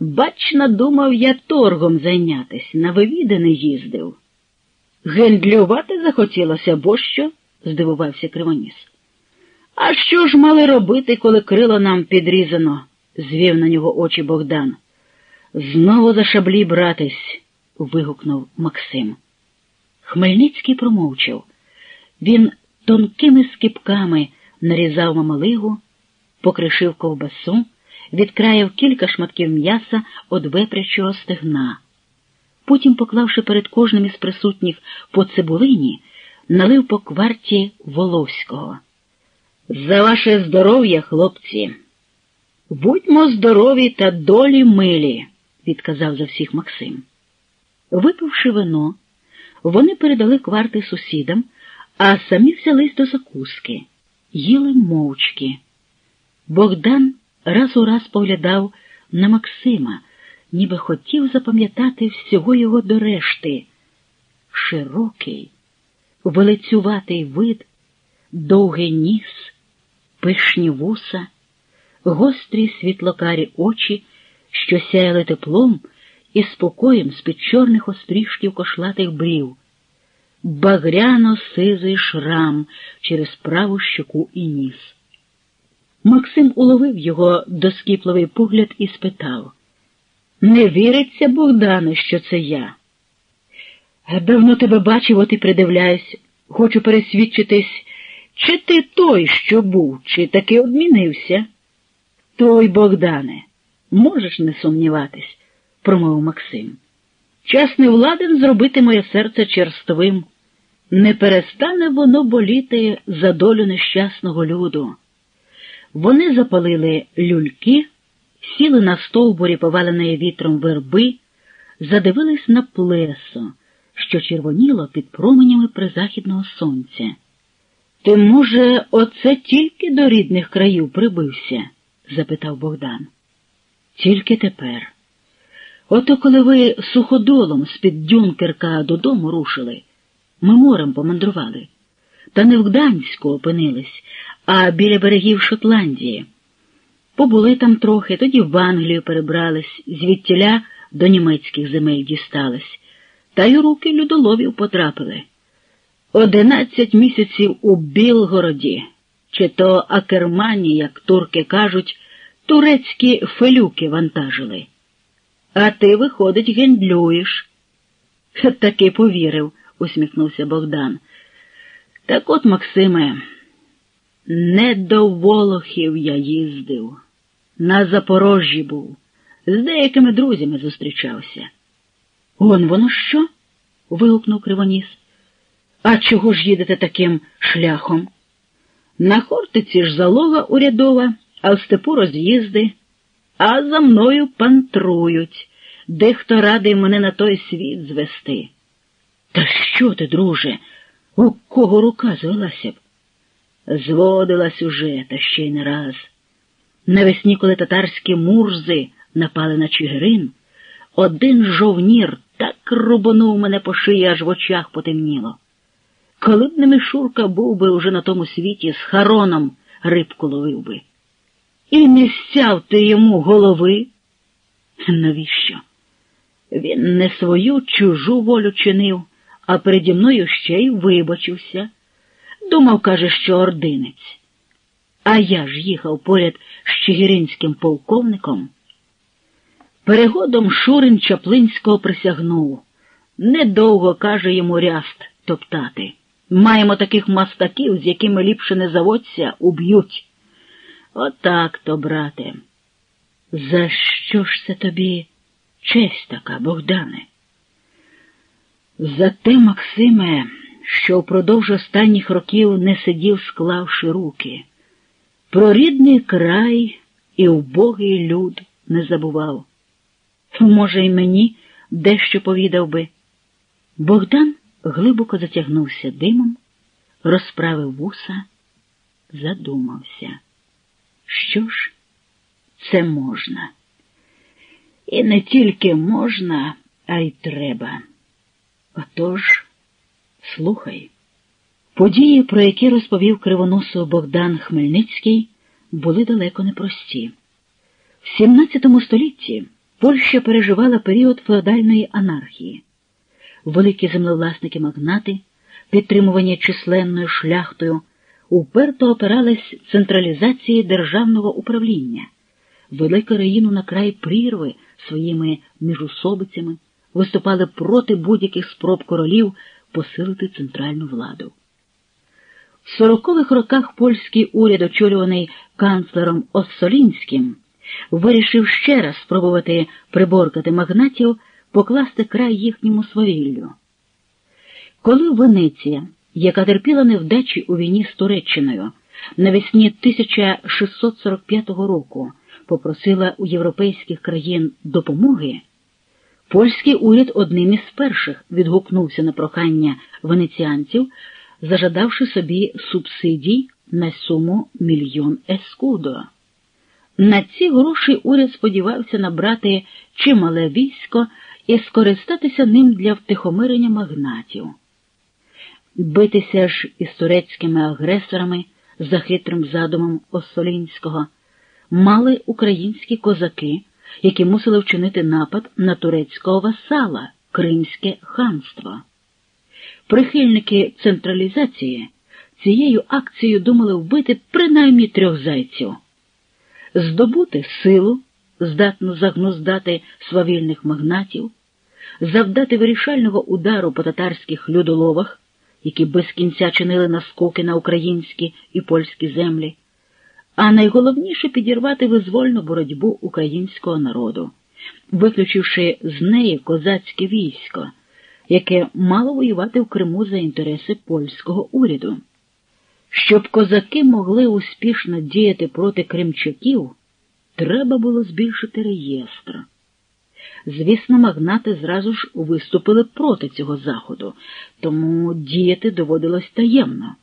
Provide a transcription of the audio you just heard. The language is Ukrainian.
Бач, надумав я торгом зайнятись, на вивіди не їздив. Гендлювати захотілося, бо що? здивувався Кривоніс. А що ж мали робити, коли крило нам підрізано? звів на нього очі Богдан. Знову за шаблі братись. вигукнув Максим. Хмельницький промовчав. Він тонкими скипками нарізав мамалигу, покришив ковбасу, відкраяв кілька шматків м'яса од вепрячого стегна. Потім, поклавши перед кожним із присутніх по цибулині, налив по кварті Воловського. За ваше здоров'я, хлопці. Будьмо здорові та долі милі, відказав за всіх Максим. Випивши вино, вони передали кварти сусідам, а самі взялись до закуски, їли мовчки. Богдан раз у раз поглядав на Максима, ніби хотів запам'ятати всього його до решти. Широкий, велицюватий вид, довгий ніс, пишні вуса, гострі світлокарі очі, що сяяли теплом і спокоєм з-під чорних острішків кошлатих брів, багряно сизий шрам через праву щоку і ніс. Максим уловив його доскіпливий погляд і спитав Не віриться, Богдане, що це я? Давно тебе бачив, от і придивляюсь, хочу пересвідчитись, чи ти той, що був, чи таки одмінився? Той, Богдане, можеш не сумніватись, промовив Максим. Час не владен зробити моє серце черствим. Не перестане воно боліти за долю нещасного люду. Вони запалили люльки, сіли на стовбурі, поваленої вітром верби, задивились на плесо, що червоніло під променями призахідного сонця. Ти, може, оце тільки до рідних країв прибився? запитав Богдан. Тільки тепер. Ото коли ви суходолом з-під Дюнкерка додому рушили, ми морем помандрували, та не в Гданську опинились, а біля берегів Шотландії. Побули там трохи, тоді в Англію перебрались, звідтіля до німецьких земель дістались, та й руки людоловів потрапили. Одинадцять місяців у Білгороді, чи то Акермані, як турки кажуть, турецькі фелюки вантажили. А ти, виходить, гендлюєш. Таки повірив, усміхнувся Богдан. Так от, Максиме, не до Волохів я їздив, на Запорожжі був, з деякими друзями зустрічався. Он воно що? вигукнув Кривоніс. А чого ж їдете таким шляхом? На Хортиці ж залога урядова, а в степу роз'їзди, а за мною пантрують, дехто радий мене на той світ звести. Та що ти, друже, у кого рука звелася б? Зводилась уже, та ще й не раз. Навесні, коли татарські мурзи напали на Чигирин, один жовнір так рубанув мене по шиї, аж в очах потемніло. Коли б не Мишурка був би уже на тому світі з хароном рибку ловив би. І не стяв ти йому голови. Навіщо? Він не свою чужу волю чинив, а переді мною ще й вибачився. Думав, каже, що ординець. А я ж їхав поряд з Чигиринським полковником. Перегодом Шурин Чаплинського присягнув. Недовго, каже йому ряст топтати. Маємо таких мастаків, з якими ліпше не заводься, уб'ють. Отак то, брате. За що ж це тобі честь така, Богдане? За те, Максиме, що впродовж останніх років не сидів, склавши руки. Про рідний край і убогий люд не забував. Може, й мені дещо повідав би. Богдан глибоко затягнувся димом, розправив вуса, задумався. Що ж, це можна. І не тільки можна, а й треба. Отож, слухай. Події, про які розповів кривоносу Богдан Хмельницький, були далеко не прості. В XVII столітті Польща переживала період феодальної анархії. Великі землевласники магнати, підтримувані численною шляхтою, уперто опирались централізації державного управління, вели країну на край прірви своїми міжусобицями, виступали проти будь-яких спроб королів посилити центральну владу. В сорокових роках польський уряд, очолюваний канцлером Оссолінським, вирішив ще раз спробувати приборкати магнатів, покласти край їхньому свавіллю. Коли Венеція, яка терпіла невдачі у війні з Туреччиною, навесні 1645 року попросила у європейських країн допомоги, польський уряд одним із перших відгукнувся на прохання венеціанців, зажадавши собі субсидій на суму мільйон ескудо. На ці гроші уряд сподівався набрати чимале військо і скористатися ним для втихомирення магнатів. Битися ж із турецькими агресорами за хитрим задумом Осолінського мали українські козаки, які мусили вчинити напад на турецького васала Кримське ханство. Прихильники централізації цією акцією думали вбити принаймні трьох зайців, здобути силу, здатну загнуздати свавільних магнатів, завдати вирішального удару по татарських людоловах, які без кінця чинили наскоки на українські і польські землі, а найголовніше підірвати визвольну боротьбу українського народу, виключивши з неї козацьке військо яке мало воювати в Криму за інтереси польського уряду. Щоб козаки могли успішно діяти проти кримчаків, треба було збільшити реєстр. Звісно, магнати зразу ж виступили проти цього заходу, тому діяти доводилось таємно.